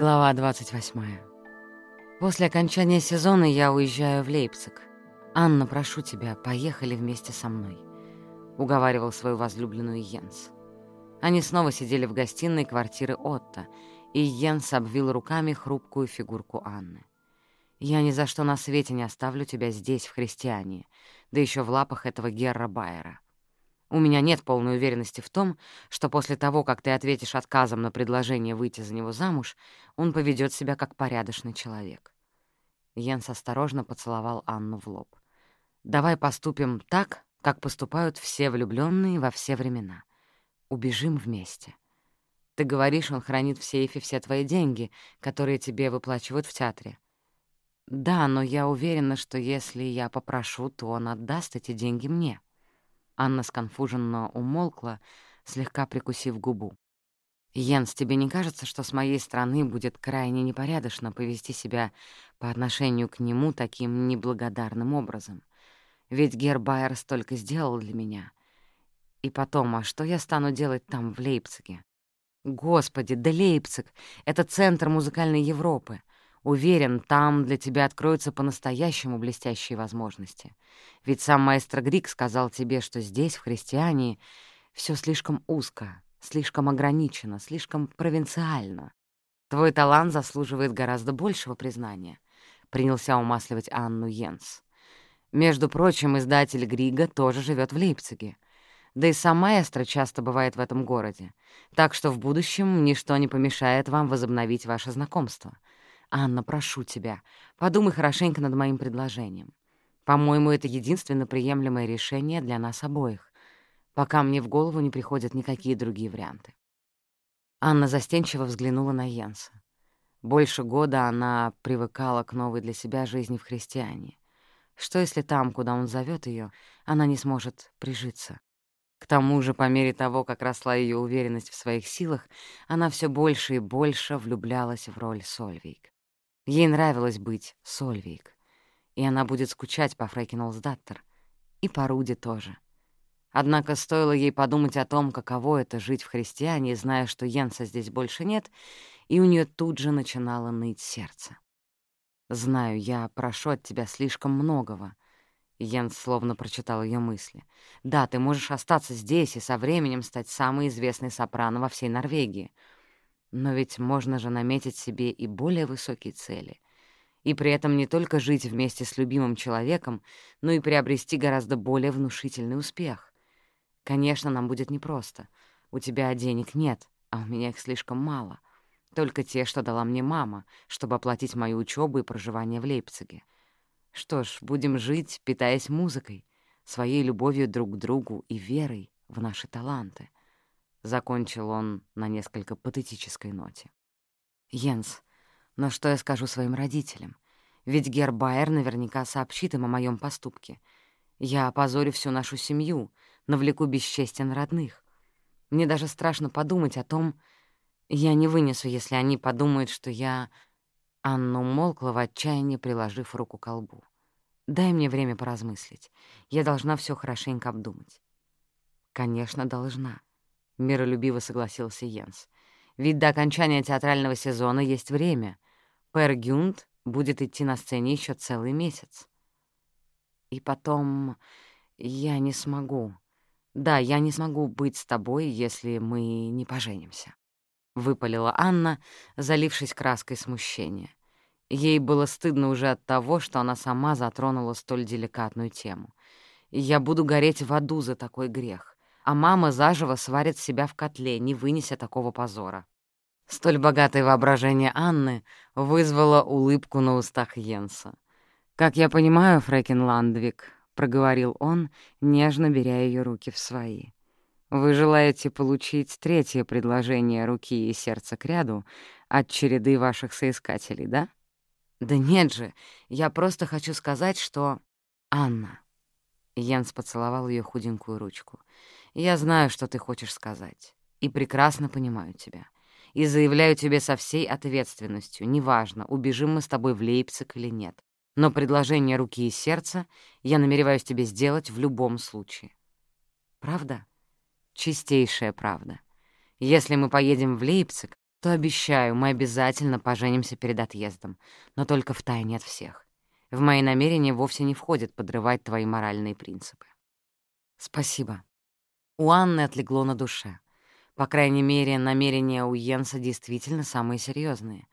Глава 28. После окончания сезона я уезжаю в Лейпциг. «Анна, прошу тебя, поехали вместе со мной», — уговаривал свою возлюбленную Йенс. Они снова сидели в гостиной квартиры Отто, и Йенс обвил руками хрупкую фигурку Анны. «Я ни за что на свете не оставлю тебя здесь, в христиане, да еще в лапах этого Герра Байера. У меня нет полной уверенности в том, что после того, как ты ответишь отказом на предложение выйти за него замуж, он поведет себя как порядочный человек. Йенс осторожно поцеловал Анну в лоб. «Давай поступим так, как поступают все влюбленные во все времена. Убежим вместе. Ты говоришь, он хранит в сейфе все твои деньги, которые тебе выплачивают в театре. Да, но я уверена, что если я попрошу, то он отдаст эти деньги мне». Анна сконфуженно умолкла, слегка прикусив губу. «Йенс, тебе не кажется, что с моей стороны будет крайне непорядочно повести себя по отношению к нему таким неблагодарным образом? Ведь Гербайер столько сделал для меня. И потом, а что я стану делать там, в Лейпциге? Господи, да Лейпциг — это центр музыкальной Европы. Уверен, там для тебя откроются по-настоящему блестящие возможности. Ведь сам маэстро Грик сказал тебе, что здесь, в христиане, все слишком узко, слишком ограничено, слишком провинциально. Твой талант заслуживает гораздо большего признания, — принялся умасливать Анну Йенс. Между прочим, издатель Грига тоже живет в Лейпциге. Да и сам маэстро часто бывает в этом городе. Так что в будущем ничто не помешает вам возобновить ваше знакомство — «Анна, прошу тебя, подумай хорошенько над моим предложением. По-моему, это единственно приемлемое решение для нас обоих, пока мне в голову не приходят никакие другие варианты». Анна застенчиво взглянула на Йенса. Больше года она привыкала к новой для себя жизни в христиане. Что если там, куда он зовет ее, она не сможет прижиться? К тому же, по мере того, как росла ее уверенность в своих силах, она все больше и больше влюблялась в роль Сольвейк. Ей нравилось быть Сольвейк, и она будет скучать по Фрейкинолсдаттер, и по Руди тоже. Однако стоило ей подумать о том, каково это — жить в христиане, зная, что Йенса здесь больше нет, и у нее тут же начинало ныть сердце. «Знаю, я прошу от тебя слишком многого», — Йенс словно прочитал ее мысли. «Да, ты можешь остаться здесь и со временем стать самой известной сопрано во всей Норвегии, но ведь можно же наметить себе и более высокие цели. И при этом не только жить вместе с любимым человеком, но и приобрести гораздо более внушительный успех. Конечно, нам будет непросто. У тебя денег нет, а у меня их слишком мало. Только те, что дала мне мама, чтобы оплатить мою учебу и проживание в Лейпциге. Что ж, будем жить, питаясь музыкой, своей любовью друг к другу и верой в наши таланты. — закончил он на несколько патетической ноте. «Йенс, но что я скажу своим родителям? Ведь Гербайер наверняка сообщит им о моем поступке. Я опозорю всю нашу семью, навлеку бесчестия на родных. Мне даже страшно подумать о том... Я не вынесу, если они подумают, что я...» Анна умолкла в отчаянии, приложив руку к колбу. «Дай мне время поразмыслить. Я должна все хорошенько обдумать». «Конечно, должна», — миролюбиво согласился Йенс. «Ведь до окончания театрального сезона есть время. Пэр Гюнд будет идти на сцене еще целый месяц. И потом я не смогу. Да, я не смогу быть с тобой, если мы не поженимся», — выпалила Анна, залившись краской смущения. Ей было стыдно уже от того, что она сама затронула столь деликатную тему. «Я буду гореть в аду за такой грех а мама заживо сварит себя в котле, не вынеся такого позора. Столь богатое воображение Анны вызвало улыбку на устах Йенса. «Как я понимаю, Фрэкин Ландвик», — проговорил он, нежно беря ее руки в свои, «вы желаете получить третье предложение руки и сердца к ряду от череды ваших соискателей, да?» «Да нет же, я просто хочу сказать, что...» «Анна», — Йенс поцеловал ее худенькую ручку, — я знаю, что ты хочешь сказать, и прекрасно понимаю тебя. И заявляю тебе со всей ответственностью, неважно, убежим мы с тобой в Лейпциг или нет. Но предложение руки и сердца я намереваюсь тебе сделать в любом случае. Правда? Чистейшая правда. Если мы поедем в Лейпциг, то обещаю, мы обязательно поженимся перед отъездом, но только в тайне от всех. В мои намерения вовсе не входит подрывать твои моральные принципы. Спасибо. У Анны отлегло на душе. По крайней мере, намерения у Йенса действительно самые серьезные.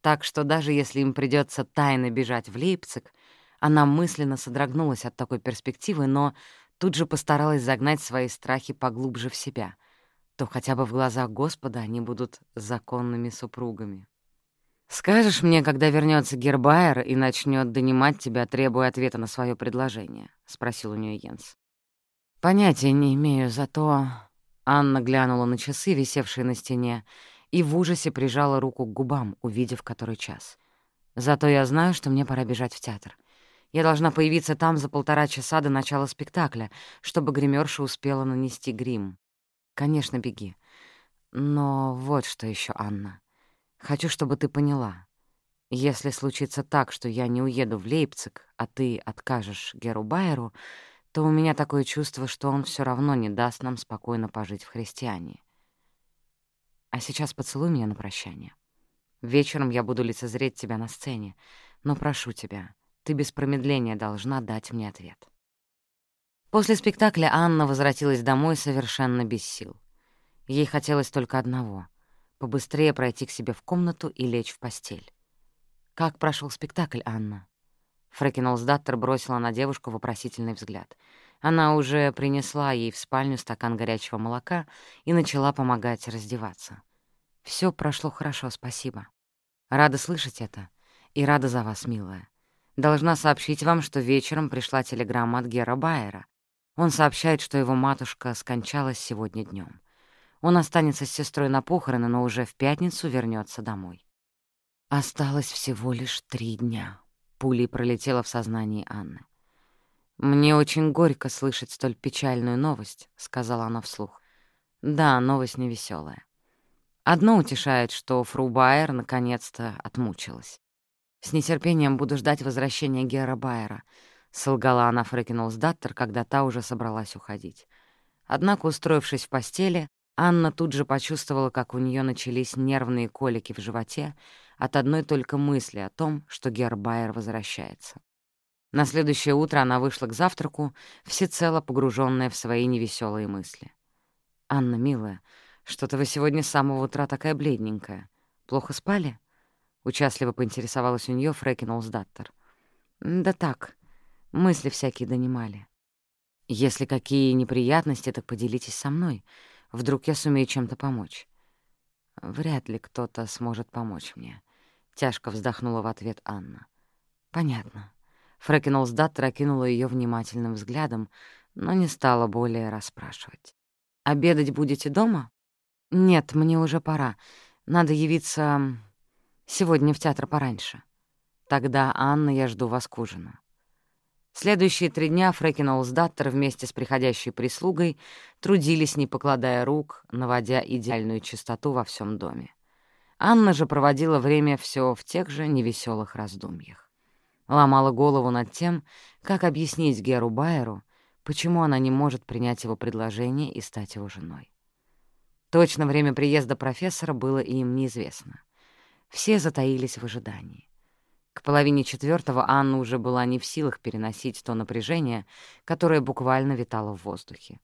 Так что даже если им придется тайно бежать в Лейпциг, она мысленно содрогнулась от такой перспективы, но тут же постаралась загнать свои страхи поглубже в себя, то хотя бы в глазах Господа они будут законными супругами. «Скажешь мне, когда вернется Гербайер и начнет донимать тебя, требуя ответа на свое предложение?» — спросил у нее Йенс. «Понятия не имею, зато...» Анна глянула на часы, висевшие на стене, и в ужасе прижала руку к губам, увидев который час. «Зато я знаю, что мне пора бежать в театр. Я должна появиться там за полтора часа до начала спектакля, чтобы гримерша успела нанести грим. Конечно, беги. Но вот что еще, Анна. Хочу, чтобы ты поняла. Если случится так, что я не уеду в Лейпциг, а ты откажешь Геру Байеру, то у меня такое чувство, что он все равно не даст нам спокойно пожить в христиане. А сейчас поцелуй меня на прощание. Вечером я буду лицезреть тебя на сцене, но прошу тебя, ты без промедления должна дать мне ответ. После спектакля Анна возвратилась домой совершенно без сил. Ей хотелось только одного — побыстрее пройти к себе в комнату и лечь в постель. «Как прошел спектакль, Анна?» Фрэкин Олсдаттер бросила на девушку вопросительный взгляд. Она уже принесла ей в спальню стакан горячего молока и начала помогать раздеваться. Все прошло хорошо, спасибо. Рада слышать это. И рада за вас, милая. Должна сообщить вам, что вечером пришла телеграмма от Гера Байера. Он сообщает, что его матушка скончалась сегодня днем. Он останется с сестрой на похороны, но уже в пятницу вернется домой. Осталось всего лишь три дня. Пулей пролетела в сознании Анны. «Мне очень горько слышать столь печальную новость», — сказала она вслух. «Да, новость невеселая. Одно утешает, что фру Байер наконец-то отмучилась. С нетерпением буду ждать возвращения Гера Байера —— солгала она Фрэкинулсдаттер, когда та уже собралась уходить. Однако, устроившись в постели, Анна тут же почувствовала, как у нее начались нервные колики в животе от одной только мысли о том, что Гербайер возвращается. На следующее утро она вышла к завтраку, всецело погруженная в свои невеселые мысли. «Анна, милая, что-то вы сегодня с самого утра такая бледненькая. Плохо спали?» — участливо поинтересовалась у нее Фрэкинулсдаттер. «Да так», Мысли всякие донимали. Если какие неприятности, так поделитесь со мной. Вдруг я сумею чем-то помочь. Вряд ли кто-то сможет помочь мне. Тяжко вздохнула в ответ Анна. Понятно. Фрэкенолсдаттер окинула ее внимательным взглядом, но не стала более расспрашивать. «Обедать будете дома?» «Нет, мне уже пора. Надо явиться сегодня в театр пораньше. Тогда, Анна, я жду вас к ужину». Следующие три дня Фрэкин Олсдаттер вместе с приходящей прислугой трудились, не покладая рук, наводя идеальную чистоту во всем доме. Анна же проводила время все в тех же невеселых раздумьях. Ломала голову над тем, как объяснить Геру Байеру, почему она не может принять его предложение и стать его женой. Точно время приезда профессора было им неизвестно. Все затаились в ожидании. К половине четвертого Анна уже была не в силах переносить то напряжение, которое буквально витало в воздухе.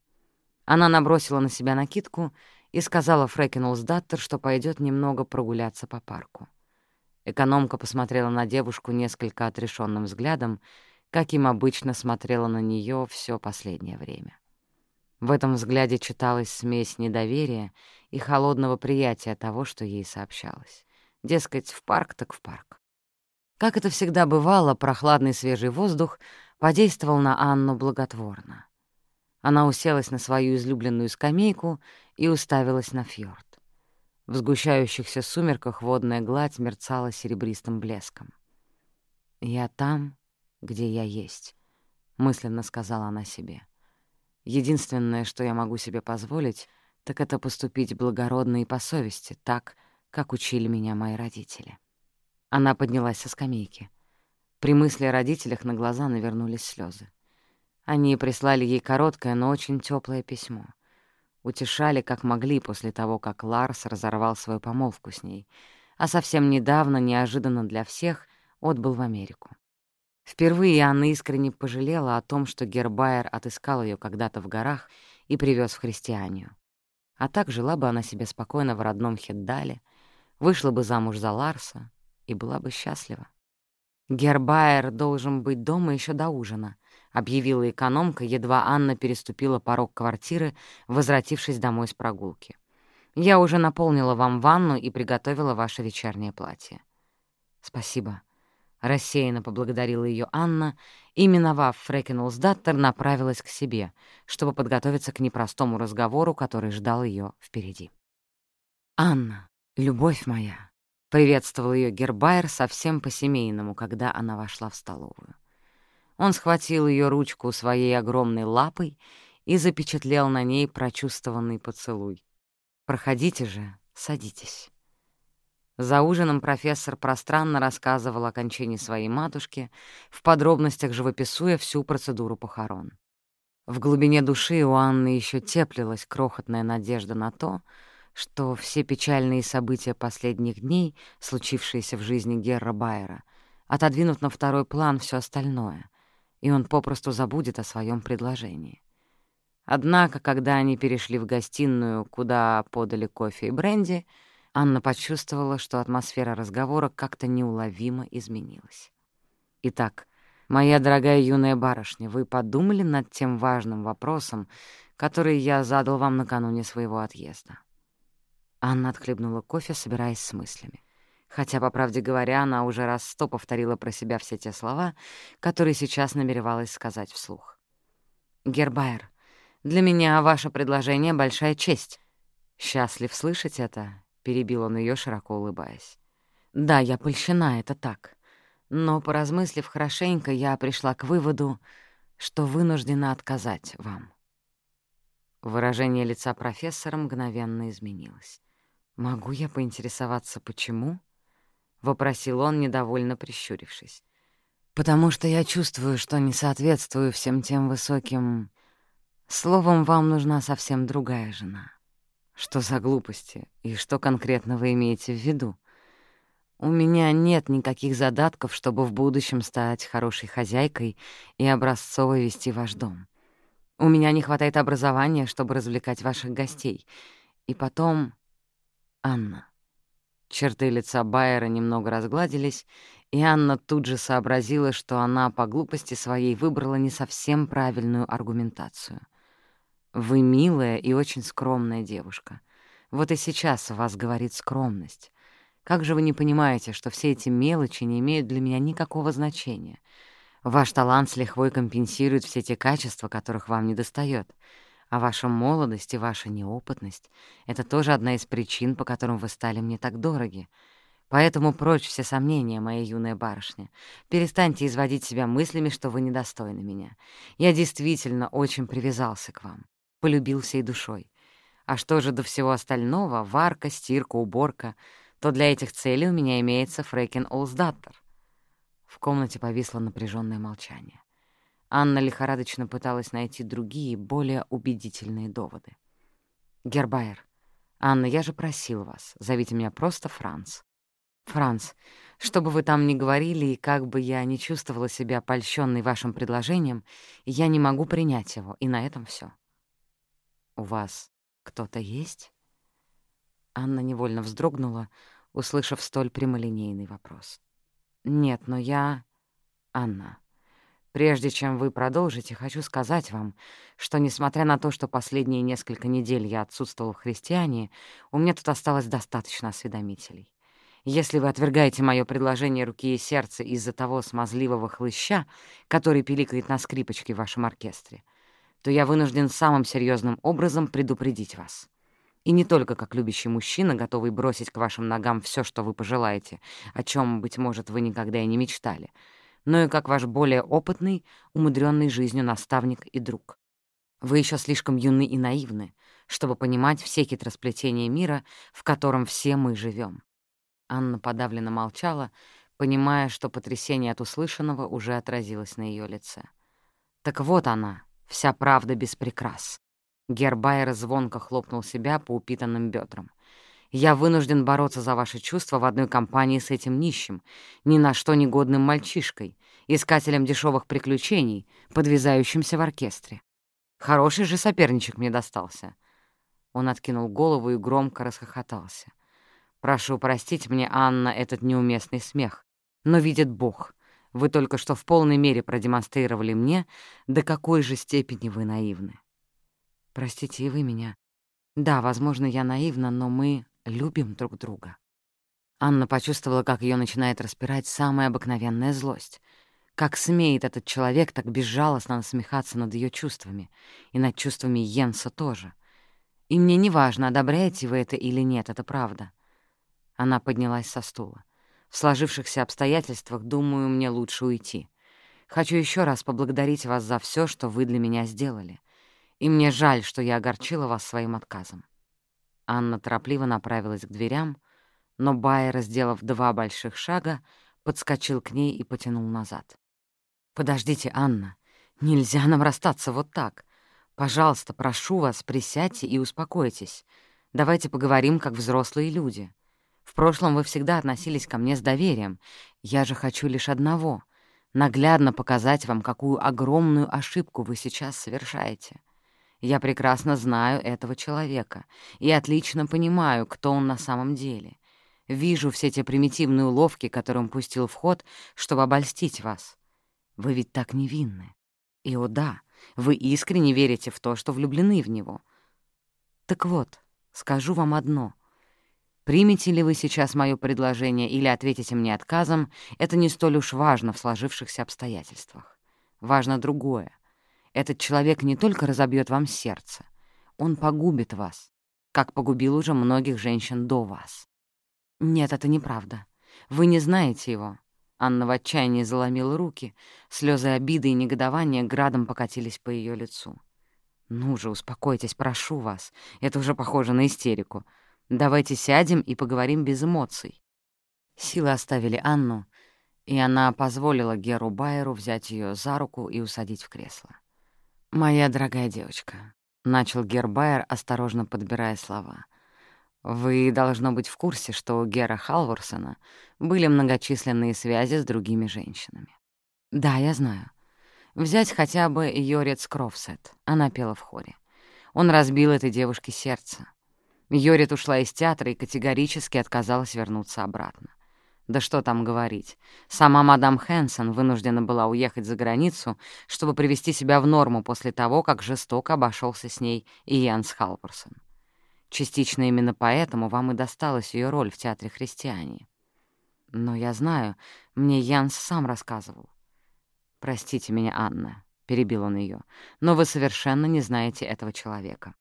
Она набросила на себя накидку и сказала Фрэкинулсдаттер, что пойдет немного прогуляться по парку. Экономка посмотрела на девушку несколько отрешенным взглядом, как им обычно смотрела на нее все последнее время. В этом взгляде читалась смесь недоверия и холодного приятия того, что ей сообщалось. Дескать, в парк так в парк. Как это всегда бывало, прохладный свежий воздух подействовал на Анну благотворно. Она уселась на свою излюбленную скамейку и уставилась на фьорд. В сгущающихся сумерках водная гладь мерцала серебристым блеском. «Я там, где я есть», — мысленно сказала она себе. «Единственное, что я могу себе позволить, так это поступить благородно и по совести, так, как учили меня мои родители». Она поднялась со скамейки. При мысли о родителях на глаза навернулись слезы. Они прислали ей короткое, но очень теплое письмо. утешали как могли после того, как Ларс разорвал свою помолвку с ней, а совсем недавно, неожиданно для всех, отбыл в Америку. Впервые Анна искренне пожалела о том, что Гербайер отыскал ее когда-то в горах и привез в христианию. А так жила бы она себе спокойно в родном Хеддале, вышла бы замуж за Ларса и была бы счастлива. Гербайер должен быть дома еще до ужина, — объявила экономка, едва Анна переступила порог квартиры, возвратившись домой с прогулки. «Я уже наполнила вам ванну и приготовила ваше вечернее платье». «Спасибо», — рассеянно поблагодарила ее Анна и, миновав Фрекенулсдаттер, направилась к себе, чтобы подготовиться к непростому разговору, который ждал ее впереди. «Анна, любовь моя», — приветствовал ее Гербайер совсем по-семейному, когда она вошла в столовую. Он схватил ее ручку своей огромной лапой и запечатлел на ней прочувствованный поцелуй. «Проходите же, садитесь». За ужином профессор пространно рассказывал о кончине своей матушки, в подробностях живописуя всю процедуру похорон. В глубине души у Анны еще теплилась крохотная надежда на то, что все печальные события последних дней, случившиеся в жизни Герра Байера, отодвинут на второй план все остальное — и он попросту забудет о своем предложении. Однако, когда они перешли в гостиную, куда подали кофе и бренди, Анна почувствовала, что атмосфера разговора как-то неуловимо изменилась. «Итак, моя дорогая юная барышня, вы подумали над тем важным вопросом, который я задал вам накануне своего отъезда?» Анна отхлебнула кофе, собираясь с мыслями хотя, по правде говоря, она уже раз сто повторила про себя все те слова, которые сейчас намеревалась сказать вслух. «Гербайер, для меня ваше предложение — большая честь». «Счастлив слышать это», — перебил он ее, широко улыбаясь. «Да, я польщена, это так. Но, поразмыслив хорошенько, я пришла к выводу, что вынуждена отказать вам». Выражение лица профессора мгновенно изменилось. «Могу я поинтересоваться, почему?» — вопросил он, недовольно прищурившись. «Потому что я чувствую, что не соответствую всем тем высоким... Словом, вам нужна совсем другая жена. Что за глупости? И что конкретно вы имеете в виду? У меня нет никаких задатков, чтобы в будущем стать хорошей хозяйкой и образцово вести ваш дом. У меня не хватает образования, чтобы развлекать ваших гостей. И потом... Анна, Черты лица Байера немного разгладились, и Анна тут же сообразила, что она по глупости своей выбрала не совсем правильную аргументацию. «Вы милая и очень скромная девушка. Вот и сейчас в вас говорит скромность. Как же вы не понимаете, что все эти мелочи не имеют для меня никакого значения? Ваш талант с лихвой компенсирует все те качества, которых вам недостает. А ваша молодость и ваша неопытность — это тоже одна из причин, по которым вы стали мне так дороги. Поэтому прочь все сомнения, моя юная барышня. Перестаньте изводить себя мыслями, что вы недостойны меня. Я действительно очень привязался к вам, полюбил всей душой. А что же до всего остального — варка, стирка, уборка — то для этих целей у меня имеется Фрейкен Олсдаттер. В комнате повисло напряженное молчание. Анна лихорадочно пыталась найти другие, более убедительные доводы. «Гербайер, Анна, я же просил вас, зовите меня просто Франц. Франц, что бы вы там ни говорили, и как бы я ни чувствовала себя польщенной вашим предложением, я не могу принять его, и на этом все. «У вас кто-то есть?» Анна невольно вздрогнула, услышав столь прямолинейный вопрос. «Нет, но я...» «Анна, Прежде чем вы продолжите, хочу сказать вам, что, несмотря на то, что последние несколько недель я отсутствовал в христиане, у меня тут осталось достаточно осведомителей. Если вы отвергаете мое предложение руки и сердца из-за того смазливого хлыща, который пиликает на скрипочке в вашем оркестре, то я вынужден самым серьезным образом предупредить вас. И не только как любящий мужчина, готовый бросить к вашим ногам все, что вы пожелаете, о чем, быть может, вы никогда и не мечтали — но и как ваш более опытный, умудренный жизнью наставник и друг. Вы еще слишком юны и наивны, чтобы понимать все хитросплетения мира, в котором все мы живем. Анна подавленно молчала, понимая, что потрясение от услышанного уже отразилось на ее лице. Так вот она, вся правда без прикрас. Гербайер звонко хлопнул себя по упитанным бедрам. «Я вынужден бороться за ваши чувства в одной компании с этим нищим, ни на что негодным мальчишкой, искателем дешевых приключений, подвязающимся в оркестре. Хороший же соперничек мне достался». Он откинул голову и громко расхохотался. «Прошу простить мне, Анна, этот неуместный смех, но видит Бог, вы только что в полной мере продемонстрировали мне, до какой же степени вы наивны». Простите и вы меня. Да, возможно, я наивна, но мы любим друг друга. Анна почувствовала, как ее начинает распирать самая обыкновенная злость. Как смеет этот человек так безжалостно насмехаться над ее чувствами, и над чувствами Йенса тоже. И мне не важно, одобряете вы это или нет, это правда. Она поднялась со стула. В сложившихся обстоятельствах, думаю, мне лучше уйти. Хочу еще раз поблагодарить вас за все, что вы для меня сделали и мне жаль, что я огорчила вас своим отказом». Анна торопливо направилась к дверям, но Байер, сделав два больших шага, подскочил к ней и потянул назад. «Подождите, Анна, нельзя нам расстаться вот так. Пожалуйста, прошу вас, присядьте и успокойтесь. Давайте поговорим, как взрослые люди. В прошлом вы всегда относились ко мне с доверием. Я же хочу лишь одного — наглядно показать вам, какую огромную ошибку вы сейчас совершаете. Я прекрасно знаю этого человека и отлично понимаю, кто он на самом деле. Вижу все те примитивные уловки, которые он пустил в ход, чтобы обольстить вас. Вы ведь так невинны. И, о да, вы искренне верите в то, что влюблены в него. Так вот, скажу вам одно. Примете ли вы сейчас мое предложение или ответите мне отказом, это не столь уж важно в сложившихся обстоятельствах. Важно другое. Этот человек не только разобьет вам сердце, он погубит вас, как погубил уже многих женщин до вас. Нет, это неправда. Вы не знаете его. Анна в отчаянии заломила руки, слезы обиды и негодования градом покатились по ее лицу. «Ну же, успокойтесь, прошу вас. Это уже похоже на истерику. Давайте сядем и поговорим без эмоций». Силы оставили Анну, и она позволила Геру Байеру взять ее за руку и усадить в кресло. «Моя дорогая девочка», — начал Гербайер, осторожно подбирая слова, «вы, должно быть, в курсе, что у Гера Халворсона были многочисленные связи с другими женщинами». «Да, я знаю. Взять хотя бы Йорец Кровсет», — она пела в хоре. Он разбил этой девушке сердце. Йорит ушла из театра и категорически отказалась вернуться обратно. Да что там говорить. Сама мадам Хэнсон вынуждена была уехать за границу, чтобы привести себя в норму после того, как жестоко обошелся с ней и Янс Халперсон. Частично именно поэтому вам и досталась ее роль в Театре Христиане. Но я знаю, мне Янс сам рассказывал. «Простите меня, Анна», — перебил он ее, «но вы совершенно не знаете этого человека.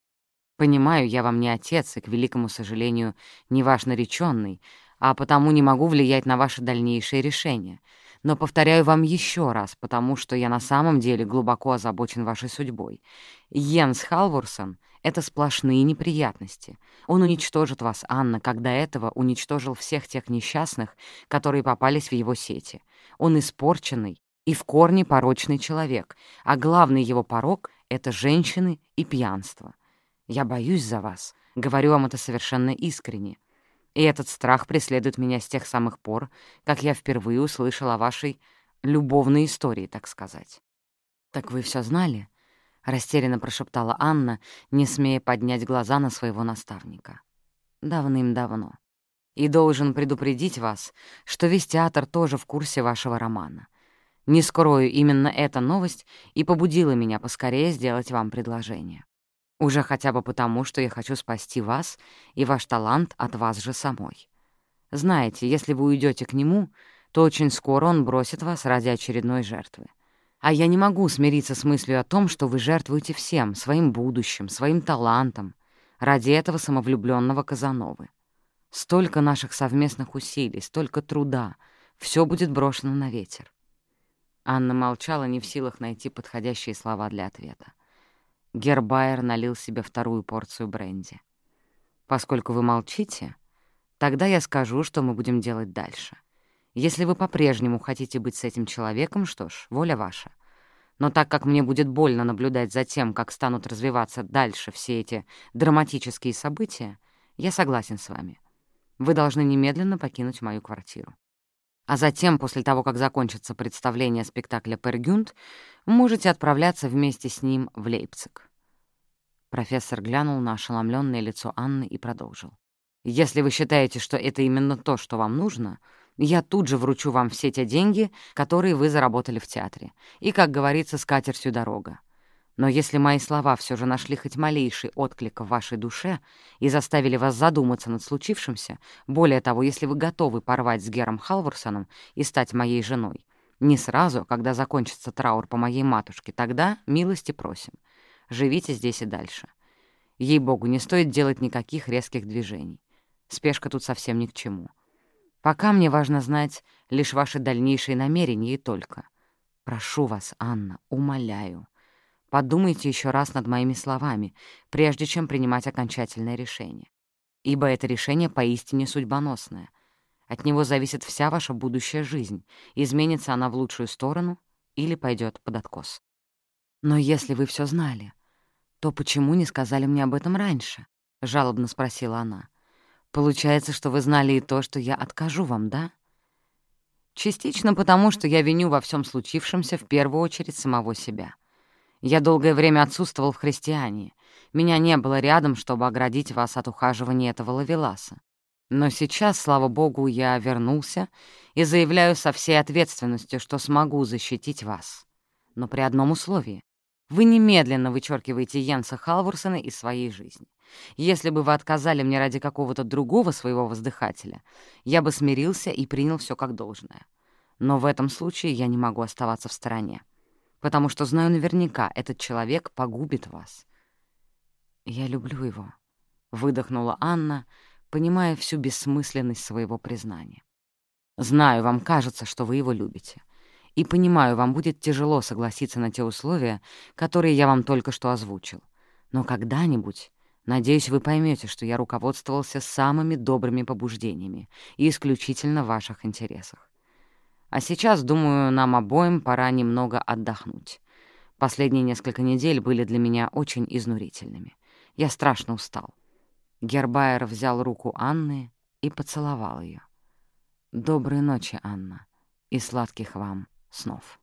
Понимаю, я вам не отец и, к великому сожалению, не ваш нареченный, а потому не могу влиять на ваши дальнейшие решения. Но повторяю вам еще раз, потому что я на самом деле глубоко озабочен вашей судьбой. Йенс Халворсон — это сплошные неприятности. Он уничтожит вас, Анна, как до этого уничтожил всех тех несчастных, которые попались в его сети. Он испорченный и в корне порочный человек, а главный его порок — это женщины и пьянство. Я боюсь за вас, говорю вам это совершенно искренне. И этот страх преследует меня с тех самых пор, как я впервые услышала о вашей любовной истории, так сказать. «Так вы все знали?» — растерянно прошептала Анна, не смея поднять глаза на своего наставника. «Давным-давно. И должен предупредить вас, что весь театр тоже в курсе вашего романа. Не скрою, именно эта новость и побудила меня поскорее сделать вам предложение. Уже хотя бы потому, что я хочу спасти вас и ваш талант от вас же самой. Знаете, если вы уйдете к нему, то очень скоро он бросит вас ради очередной жертвы. А я не могу смириться с мыслью о том, что вы жертвуете всем, своим будущим, своим талантом, ради этого самовлюбленного Казановы. Столько наших совместных усилий, столько труда, все будет брошено на ветер. Анна молчала, не в силах найти подходящие слова для ответа. Гербайер налил себе вторую порцию бренди. «Поскольку вы молчите, тогда я скажу, что мы будем делать дальше. Если вы по-прежнему хотите быть с этим человеком, что ж, воля ваша. Но так как мне будет больно наблюдать за тем, как станут развиваться дальше все эти драматические события, я согласен с вами. Вы должны немедленно покинуть мою квартиру. А затем, после того, как закончится представление спектакля «Пергюнд», можете отправляться вместе с ним в Лейпциг. Профессор глянул на ошеломленное лицо Анны и продолжил. «Если вы считаете, что это именно то, что вам нужно, я тут же вручу вам все те деньги, которые вы заработали в театре. И, как говорится, с катертью дорога. Но если мои слова все же нашли хоть малейший отклик в вашей душе и заставили вас задуматься над случившимся, более того, если вы готовы порвать с Гером Халварсоном и стать моей женой, не сразу, когда закончится траур по моей матушке, тогда милости просим. Живите здесь и дальше. Ей-богу, не стоит делать никаких резких движений. Спешка тут совсем ни к чему. Пока мне важно знать лишь ваши дальнейшие намерения и только. Прошу вас, Анна, умоляю, подумайте еще раз над моими словами, прежде чем принимать окончательное решение. Ибо это решение поистине судьбоносное. От него зависит вся ваша будущая жизнь, изменится она в лучшую сторону или пойдет под откос. Но если вы все знали, то почему не сказали мне об этом раньше? — жалобно спросила она. Получается, что вы знали и то, что я откажу вам, да? Частично потому, что я виню во всем случившемся в первую очередь самого себя. Я долгое время отсутствовал в христиане. Меня не было рядом, чтобы оградить вас от ухаживания этого лавеласа. Но сейчас, слава богу, я вернулся и заявляю со всей ответственностью, что смогу защитить вас. Но при одном условии. Вы немедленно вычеркиваете Йенса Халворсона из своей жизни. Если бы вы отказали мне ради какого-то другого своего воздыхателя, я бы смирился и принял все как должное. Но в этом случае я не могу оставаться в стороне, потому что знаю наверняка, этот человек погубит вас. «Я люблю его», — выдохнула Анна, понимая всю бессмысленность своего признания. «Знаю, вам кажется, что вы его любите. И понимаю, вам будет тяжело согласиться на те условия, которые я вам только что озвучил. Но когда-нибудь Надеюсь, вы поймете, что я руководствовался самыми добрыми побуждениями и исключительно в ваших интересах. А сейчас, думаю, нам обоим пора немного отдохнуть. Последние несколько недель были для меня очень изнурительными. Я страшно устал. Гербайер взял руку Анны и поцеловал ее. «Доброй ночи, Анна, и сладких вам снов».